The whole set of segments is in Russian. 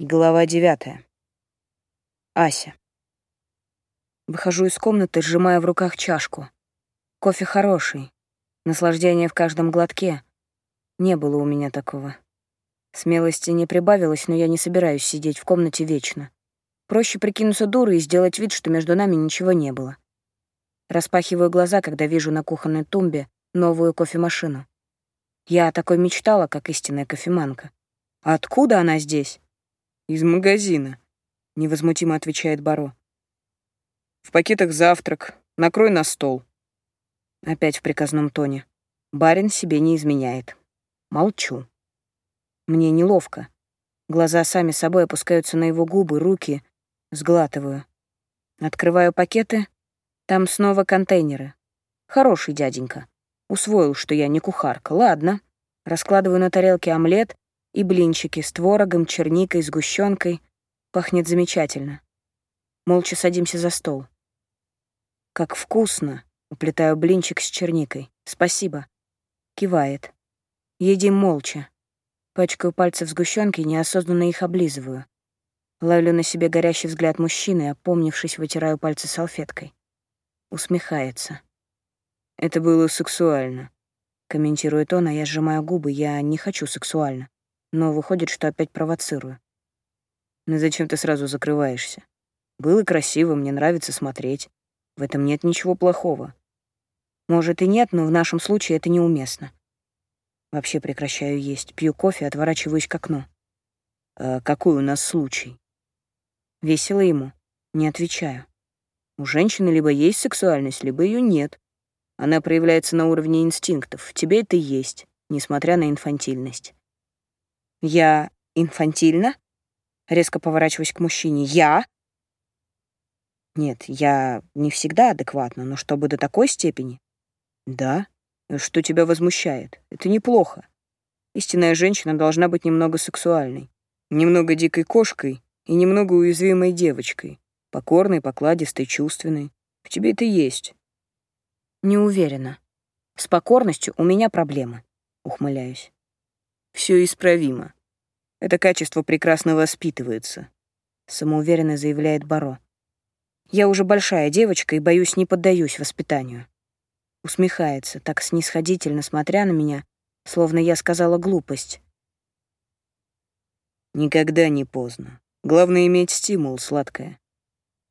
Глава девятая. Ася. Выхожу из комнаты, сжимая в руках чашку. Кофе хороший. Наслаждение в каждом глотке. Не было у меня такого. Смелости не прибавилось, но я не собираюсь сидеть в комнате вечно. Проще прикинуться дурой и сделать вид, что между нами ничего не было. Распахиваю глаза, когда вижу на кухонной тумбе новую кофемашину. Я о такой мечтала, как истинная кофеманка. Откуда она здесь? «Из магазина», — невозмутимо отвечает Баро. «В пакетах завтрак. Накрой на стол». Опять в приказном тоне. Барин себе не изменяет. Молчу. Мне неловко. Глаза сами собой опускаются на его губы, руки. Сглатываю. Открываю пакеты. Там снова контейнеры. Хороший дяденька. Усвоил, что я не кухарка. Ладно. Раскладываю на тарелке омлет и блинчики с творогом, черникой, сгущенкой. Пахнет замечательно. Молча садимся за стол. «Как вкусно!» — уплетаю блинчик с черникой. «Спасибо!» Кивает. Едим молча. Пачкаю пальцы в сгущенке и неосознанно их облизываю. Ловлю на себе горящий взгляд мужчины, опомнившись, вытираю пальцы салфеткой. Усмехается. «Это было сексуально», — комментирует он, а я сжимаю губы, я не хочу сексуально но выходит, что опять провоцирую. «Ну зачем ты сразу закрываешься? Было красиво, мне нравится смотреть. В этом нет ничего плохого. Может и нет, но в нашем случае это неуместно. Вообще прекращаю есть, пью кофе, отворачиваюсь к окну. «А какой у нас случай?» Весело ему. Не отвечаю. У женщины либо есть сексуальность, либо ее нет. Она проявляется на уровне инстинктов. В тебе это есть, несмотря на инфантильность. Я инфантильна? Резко поворачиваюсь к мужчине. Я? Нет, я не всегда адекватна, но чтобы до такой степени? Да. Что тебя возмущает? Это неплохо. Истинная женщина должна быть немного сексуальной, немного дикой кошкой и немного уязвимой девочкой, покорной, покладистой, чувственной. В тебе это есть. Не уверена. С покорностью у меня проблемы, ухмыляюсь. Все исправимо. Это качество прекрасно воспитывается, самоуверенно заявляет Баро. Я уже большая девочка и, боюсь, не поддаюсь воспитанию. Усмехается, так снисходительно смотря на меня, словно я сказала глупость. Никогда не поздно. Главное — иметь стимул, сладкое.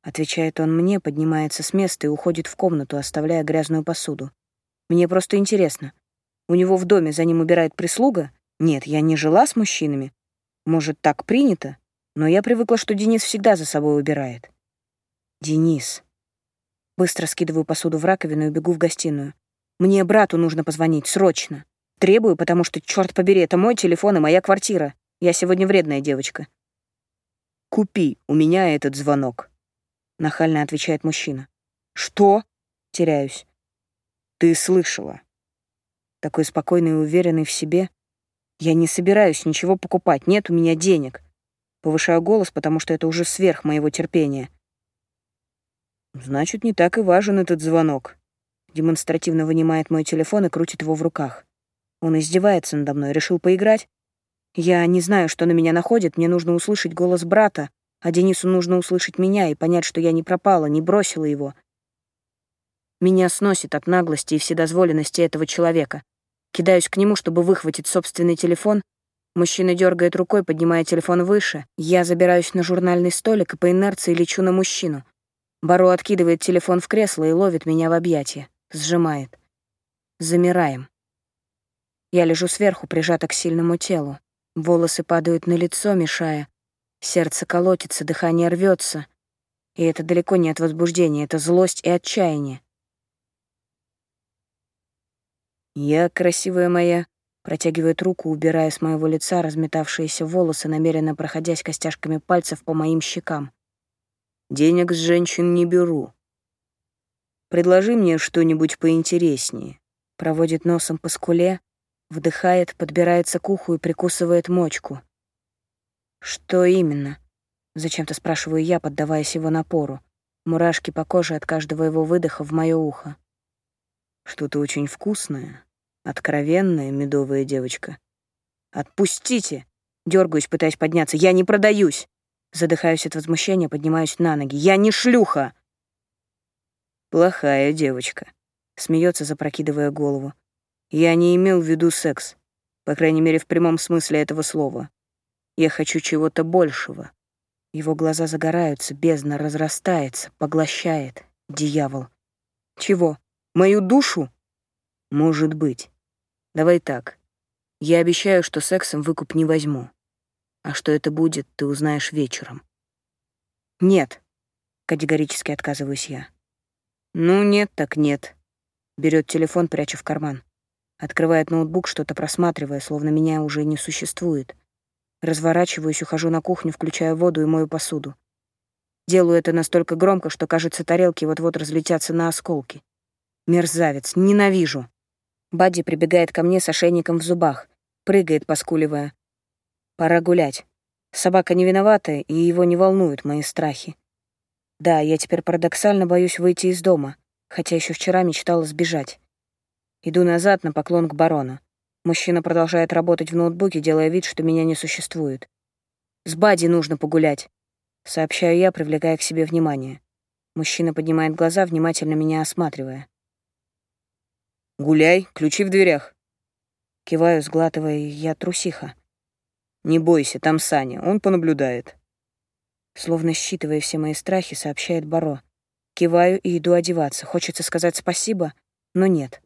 Отвечает он мне, поднимается с места и уходит в комнату, оставляя грязную посуду. Мне просто интересно. У него в доме за ним убирает прислуга нет, я не жила с мужчинами. Может, так принято, но я привыкла, что Денис всегда за собой убирает. Денис. Быстро скидываю посуду в раковину и бегу в гостиную. Мне брату нужно позвонить, срочно. Требую, потому что, черт побери, это мой телефон и моя квартира. Я сегодня вредная девочка. «Купи у меня этот звонок», — нахально отвечает мужчина. «Что?» — теряюсь. «Ты слышала». Такой спокойный и уверенный в себе, я не собираюсь ничего покупать, нет у меня денег. Повышаю голос, потому что это уже сверх моего терпения. Значит, не так и важен этот звонок. Демонстративно вынимает мой телефон и крутит его в руках. Он издевается надо мной, решил поиграть. Я не знаю, что на меня находит, мне нужно услышать голос брата, а Денису нужно услышать меня и понять, что я не пропала, не бросила его. Меня сносит от наглости и вседозволенности этого человека. Кидаюсь к нему, чтобы выхватить собственный телефон. Мужчина дергает рукой, поднимая телефон выше. Я забираюсь на журнальный столик и по инерции лечу на мужчину. Баро откидывает телефон в кресло и ловит меня в объятия. Сжимает. Замираем. Я лежу сверху, прижата к сильному телу. Волосы падают на лицо, мешая. Сердце колотится, дыхание рвется. И это далеко не от возбуждения, это злость и отчаяние. «Я, красивая моя», протягивает руку, убирая с моего лица разметавшиеся волосы, намеренно проходясь костяшками пальцев по моим щекам. «Денег с женщин не беру. Предложи мне что-нибудь поинтереснее». Проводит носом по скуле, вдыхает, подбирается к уху и прикусывает мочку. «Что именно?» — зачем-то спрашиваю я, поддаваясь его напору. Мурашки по коже от каждого его выдоха в моё ухо. «Что-то очень вкусное», Откровенная медовая девочка. «Отпустите!» Дергаюсь, пытаясь подняться. «Я не продаюсь!» Задыхаюсь от возмущения, поднимаюсь на ноги. «Я не шлюха!» «Плохая девочка», — смеется, запрокидывая голову. «Я не имел в виду секс, по крайней мере, в прямом смысле этого слова. Я хочу чего-то большего». Его глаза загораются, бездна разрастается, поглощает. Дьявол. «Чего? Мою душу?» «Может быть. Давай так. Я обещаю, что сексом выкуп не возьму. А что это будет, ты узнаешь вечером. Нет, категорически отказываюсь я. Ну, нет так нет. Берет телефон, пряча в карман. Открывает ноутбук, что-то просматривая, словно меня уже не существует. Разворачиваюсь, ухожу на кухню, включаю воду и мою посуду. Делаю это настолько громко, что, кажется, тарелки вот-вот разлетятся на осколки. Мерзавец, ненавижу. Бадди прибегает ко мне с ошейником в зубах, прыгает, поскуливая. Пора гулять. Собака не виновата, и его не волнуют мои страхи. Да, я теперь парадоксально боюсь выйти из дома, хотя еще вчера мечтала сбежать. Иду назад на поклон к барону. Мужчина продолжает работать в ноутбуке, делая вид, что меня не существует. «С Бади нужно погулять», — сообщаю я, привлекая к себе внимание. Мужчина поднимает глаза, внимательно меня осматривая. «Гуляй, ключи в дверях». Киваю, сглатывая, я трусиха. «Не бойся, там Саня, он понаблюдает». Словно считывая все мои страхи, сообщает Баро. Киваю и иду одеваться. Хочется сказать спасибо, но нет.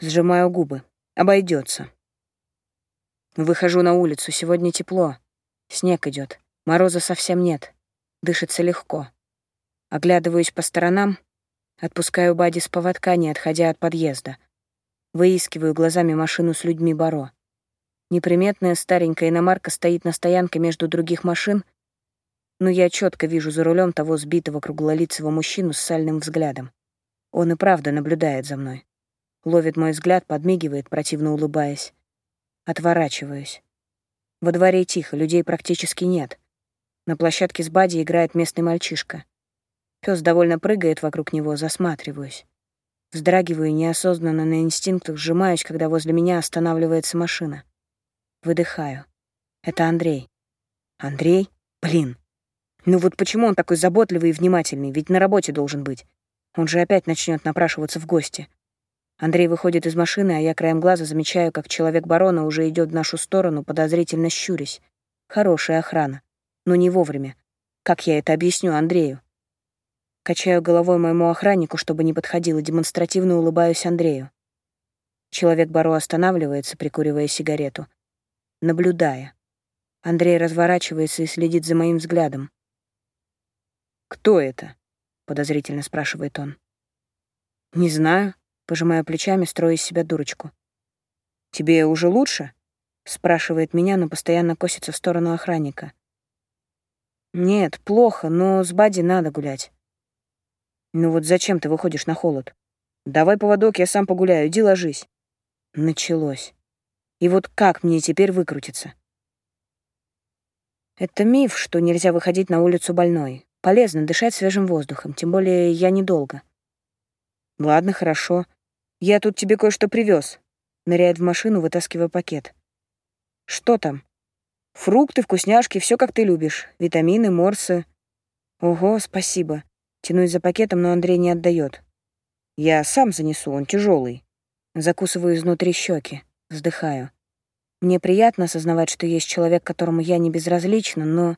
Сжимаю губы. Обойдется. Выхожу на улицу. Сегодня тепло. Снег идет. Мороза совсем нет. Дышится легко. Оглядываюсь по сторонам. Отпускаю Бади с поводка, не отходя от подъезда. Выискиваю глазами машину с людьми Баро. Неприметная старенькая иномарка стоит на стоянке между других машин, но я четко вижу за рулем того сбитого круглолицего мужчину с сальным взглядом. Он и правда наблюдает за мной. Ловит мой взгляд, подмигивает, противно улыбаясь. Отворачиваюсь. Во дворе тихо, людей практически нет. На площадке с Бади играет местный мальчишка. Пес довольно прыгает вокруг него, засматриваюсь. Вздрагиваю неосознанно на инстинктах сжимаюсь, когда возле меня останавливается машина. Выдыхаю. Это Андрей. Андрей? Блин. Ну вот почему он такой заботливый и внимательный? Ведь на работе должен быть. Он же опять начнет напрашиваться в гости. Андрей выходит из машины, а я краем глаза замечаю, как человек барона уже идет в нашу сторону, подозрительно щурясь. Хорошая охрана. Но не вовремя. Как я это объясню Андрею? Качаю головой моему охраннику, чтобы не подходил, и демонстративно улыбаюсь Андрею. Человек баро останавливается, прикуривая сигарету наблюдая. Андрей разворачивается и следит за моим взглядом. «Кто это?» — подозрительно спрашивает он. «Не знаю», — пожимаю плечами, строя из себя дурочку. «Тебе уже лучше?» — спрашивает меня, но постоянно косится в сторону охранника. «Нет, плохо, но с Бади надо гулять». «Ну вот зачем ты выходишь на холод? Давай поводок, я сам погуляю, иди ложись». Началось. И вот как мне теперь выкрутиться? Это миф, что нельзя выходить на улицу больной. Полезно дышать свежим воздухом, тем более я недолго. Ладно, хорошо. Я тут тебе кое-что привез. Ныряет в машину, вытаскивая пакет. Что там? Фрукты, вкусняшки, все как ты любишь. Витамины, морсы. Ого, спасибо. Тянусь за пакетом, но Андрей не отдает. Я сам занесу, он тяжелый. Закусываю изнутри щеки. Вздыхаю. Мне приятно осознавать, что есть человек, которому я не безразлична, но...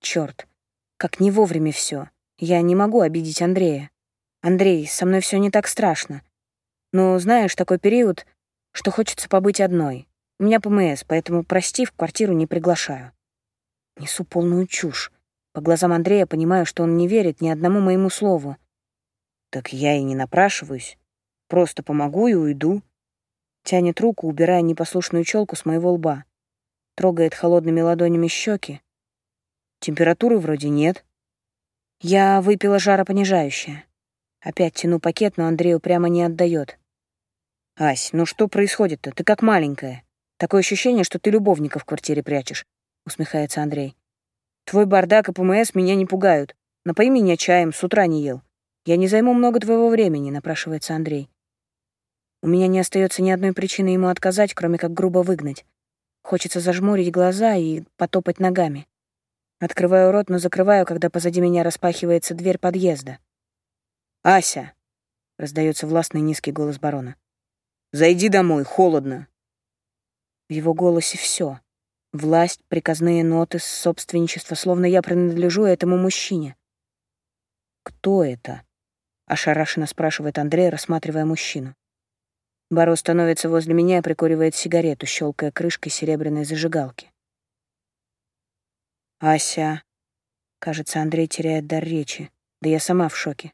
Чёрт, как не вовремя все. Я не могу обидеть Андрея. Андрей, со мной все не так страшно. Но знаешь, такой период, что хочется побыть одной. У меня ПМС, поэтому, прости, в квартиру не приглашаю. Несу полную чушь. По глазам Андрея понимаю, что он не верит ни одному моему слову. Так я и не напрашиваюсь. Просто помогу и уйду. Тянет руку, убирая непослушную челку с моего лба. Трогает холодными ладонями щеки. Температуры вроде нет. Я выпила жаропонижающее. Опять тяну пакет, но Андрею прямо не отдает. «Ась, ну что происходит-то? Ты как маленькая. Такое ощущение, что ты любовника в квартире прячешь», — усмехается Андрей. «Твой бардак и ПМС меня не пугают. Напои меня чаем, с утра не ел. Я не займу много твоего времени», — напрашивается Андрей. У меня не остается ни одной причины ему отказать, кроме как грубо выгнать. Хочется зажмурить глаза и потопать ногами. Открываю рот, но закрываю, когда позади меня распахивается дверь подъезда. «Ася!» — раздается властный низкий голос барона. «Зайди домой, холодно!» В его голосе все: Власть, приказные ноты, собственничество, словно я принадлежу этому мужчине. «Кто это?» — ошарашенно спрашивает Андрей, рассматривая мужчину. Баро становится возле меня и прикуривает сигарету, щелкая крышкой серебряной зажигалки. «Ася...» Кажется, Андрей теряет дар речи. Да я сама в шоке.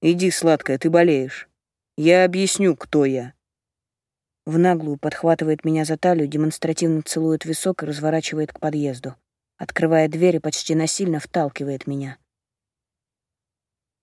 «Иди, сладкая, ты болеешь. Я объясню, кто я». В наглую подхватывает меня за талию, демонстративно целует висок и разворачивает к подъезду. Открывает дверь и почти насильно вталкивает меня.